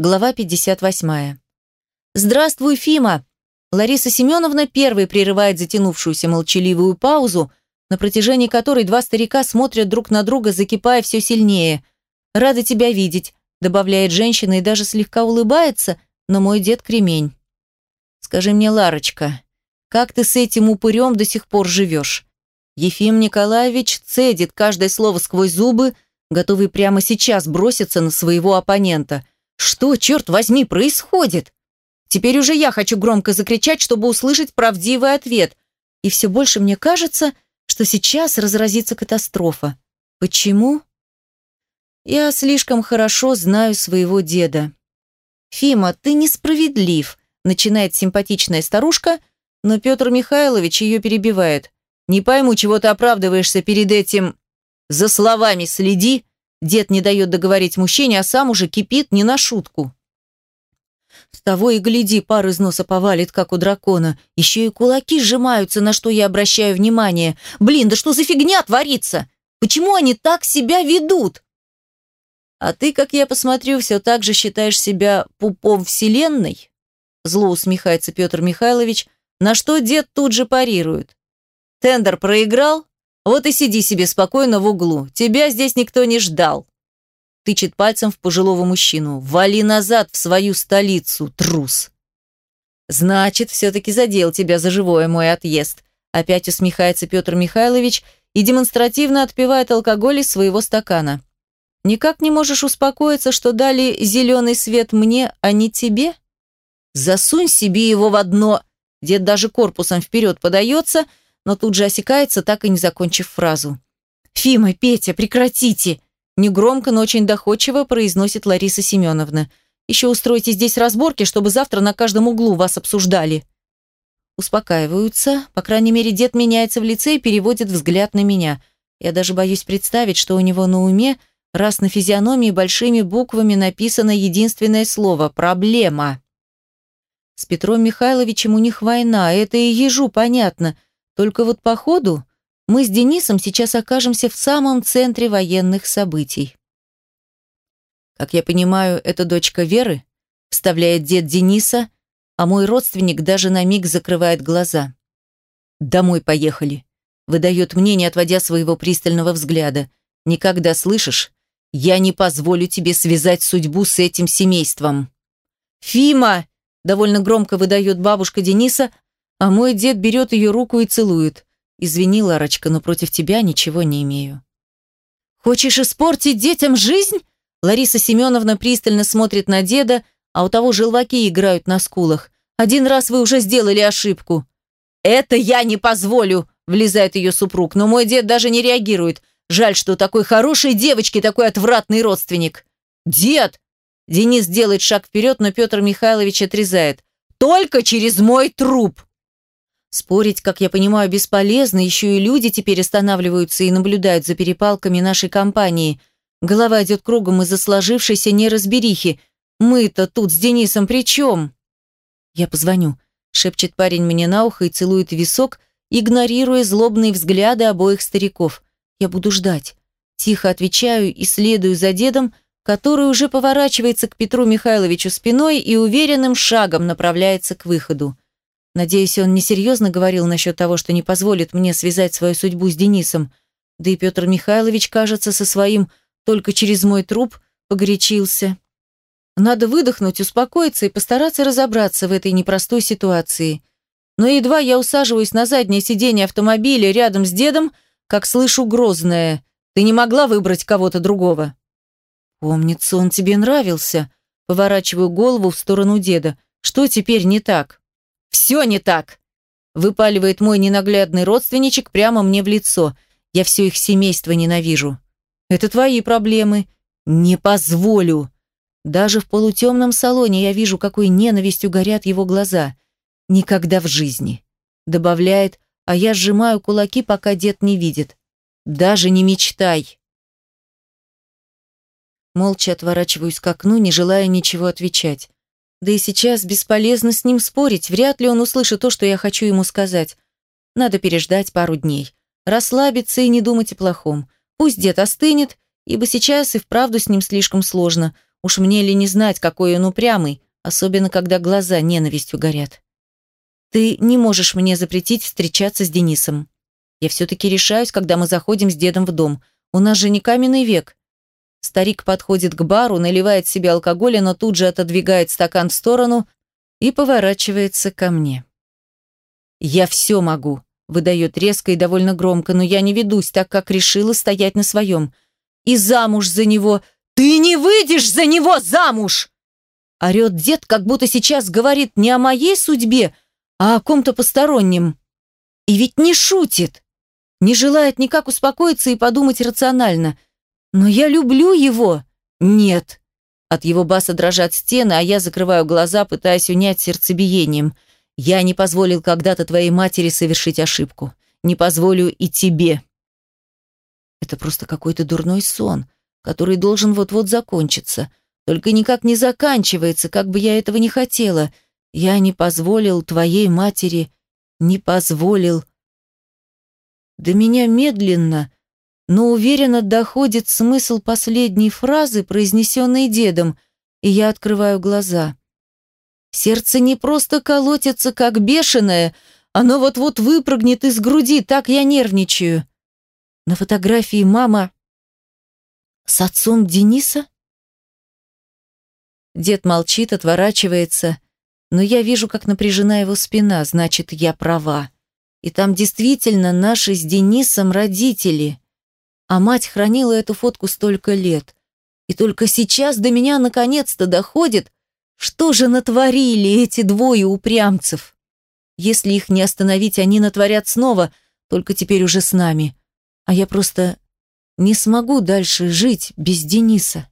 Глава 58. «Здравствуй, Фима!» Лариса Семеновна первой прерывает затянувшуюся молчаливую паузу, на протяжении которой два старика смотрят друг на друга, закипая все сильнее. «Рада тебя видеть», — добавляет женщина и даже слегка улыбается, но мой дед кремень. «Скажи мне, Ларочка, как ты с этим упырем до сих пор живешь?» Ефим Николаевич цедит каждое слово сквозь зубы, готовый прямо сейчас броситься на своего оппонента — что, черт возьми, происходит? Теперь уже я хочу громко закричать, чтобы услышать правдивый ответ. И все больше мне кажется, что сейчас разразится катастрофа. Почему? Я слишком хорошо знаю своего деда. «Фима, ты несправедлив», — начинает симпатичная старушка, но Петр Михайлович ее перебивает. «Не пойму, чего ты оправдываешься перед этим. За словами следи, Дед не дает договорить мужчине, а сам уже кипит не на шутку. С того и гляди, пар из носа повалит, как у дракона. Еще и кулаки сжимаются, на что я обращаю внимание. Блин, да что за фигня творится? Почему они так себя ведут? А ты, как я посмотрю, все так же считаешь себя пупом вселенной? Зло усмехается Петр Михайлович, на что дед тут же парирует. Тендер проиграл? Вот и сиди себе спокойно в углу. Тебя здесь никто не ждал. Тычет пальцем в пожилого мужчину. Вали назад в свою столицу, трус. Значит, все-таки задел тебя за живое мой отъезд. Опять усмехается Петр Михайлович и демонстративно отпивает алкоголь из своего стакана. Никак не можешь успокоиться, что дали зеленый свет мне, а не тебе? Засунь себе его в одно. Дед даже корпусом вперед подается – но тут же осекается, так и не закончив фразу. «Фима, Петя, прекратите!» Негромко, но очень доходчиво произносит Лариса Семеновна. «Еще устройте здесь разборки, чтобы завтра на каждом углу вас обсуждали». Успокаиваются, по крайней мере, дед меняется в лице и переводит взгляд на меня. Я даже боюсь представить, что у него на уме, раз на физиономии большими буквами написано единственное слово «проблема». С Петром Михайловичем у них война, это и ежу понятно – только вот по ходу мы с Денисом сейчас окажемся в самом центре военных событий. Как я понимаю, это дочка Веры, вставляет дед Дениса, а мой родственник даже на миг закрывает глаза. «Домой поехали», — выдает мне, не отводя своего пристального взгляда. «Никогда слышишь? Я не позволю тебе связать судьбу с этим семейством». «Фима!» — довольно громко выдает бабушка Дениса, а мой дед берет ее руку и целует. «Извини, Ларочка, но против тебя ничего не имею». «Хочешь испортить детям жизнь?» Лариса Семеновна пристально смотрит на деда, а у того желваки играют на скулах. «Один раз вы уже сделали ошибку». «Это я не позволю!» – влезает ее супруг, но мой дед даже не реагирует. Жаль, что у такой хорошей девочки такой отвратный родственник. «Дед!» Денис делает шаг вперед, но Петр Михайлович отрезает. «Только через мой труп!» Спорить, как я понимаю, бесполезно, еще и люди теперь останавливаются и наблюдают за перепалками нашей компании. Голова идет кругом из-за сложившейся неразберихи. Мы-то тут с Денисом при чем? Я позвоню, шепчет парень мне на ухо и целует висок, игнорируя злобные взгляды обоих стариков. Я буду ждать. Тихо отвечаю и следую за дедом, который уже поворачивается к Петру Михайловичу спиной и уверенным шагом направляется к выходу. Надеюсь, он несерьезно говорил насчет того, что не позволит мне связать свою судьбу с Денисом. Да и Петр Михайлович, кажется, со своим «только через мой труп» погорячился. Надо выдохнуть, успокоиться и постараться разобраться в этой непростой ситуации. Но едва я усаживаюсь на заднее сиденье автомобиля рядом с дедом, как слышу грозное «Ты не могла выбрать кого-то другого?» «Помнится, он тебе нравился», Поворачиваю голову в сторону деда. «Что теперь не так?» Все не так!» Выпаливает мой ненаглядный родственничек прямо мне в лицо. Я все их семейство ненавижу. «Это твои проблемы. Не позволю!» Даже в полутемном салоне я вижу, какой ненавистью горят его глаза. «Никогда в жизни!» Добавляет, а я сжимаю кулаки, пока дед не видит. «Даже не мечтай!» Молча отворачиваюсь к окну, не желая ничего отвечать. Да и сейчас бесполезно с ним спорить, вряд ли он услышит то, что я хочу ему сказать. Надо переждать пару дней, расслабиться и не думать о плохом. Пусть дед остынет, ибо сейчас и вправду с ним слишком сложно. Уж мне ли не знать, какой он упрямый, особенно когда глаза ненавистью горят. Ты не можешь мне запретить встречаться с Денисом. Я все-таки решаюсь, когда мы заходим с дедом в дом. У нас же не каменный век. Старик подходит к бару, наливает себе алкоголя, но тут же отодвигает стакан в сторону и поворачивается ко мне. «Я все могу», — выдает резко и довольно громко, но я не ведусь, так как решила стоять на своем. «И замуж за него! Ты не выйдешь за него замуж!» Орет дед, как будто сейчас говорит не о моей судьбе, а о ком-то постороннем. И ведь не шутит. Не желает никак успокоиться и подумать рационально. Но я люблю его. Нет. От его баса дрожат стены, а я закрываю глаза, пытаясь унять сердцебиением. Я не позволил когда-то твоей матери совершить ошибку. Не позволю и тебе. Это просто какой-то дурной сон, который должен вот-вот закончиться. Только никак не заканчивается, как бы я этого не хотела. Я не позволил твоей матери, не позволил. До меня медленно, но уверенно доходит смысл последней фразы, произнесенной дедом, и я открываю глаза. Сердце не просто колотится, как бешеное, оно вот-вот выпрыгнет из груди, так я нервничаю. На фотографии мама с отцом Дениса? Дед молчит, отворачивается, но я вижу, как напряжена его спина, значит, я права. И там действительно наши с Денисом родители. А мать хранила эту фотку столько лет. И только сейчас до меня наконец-то доходит, что же натворили эти двое упрямцев. Если их не остановить, они натворят снова, только теперь уже с нами. А я просто не смогу дальше жить без Дениса.